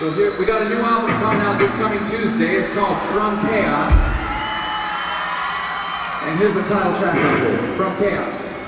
So here, we got a new album coming out this coming Tuesday. It's called From Chaos. And here's the title track From Chaos.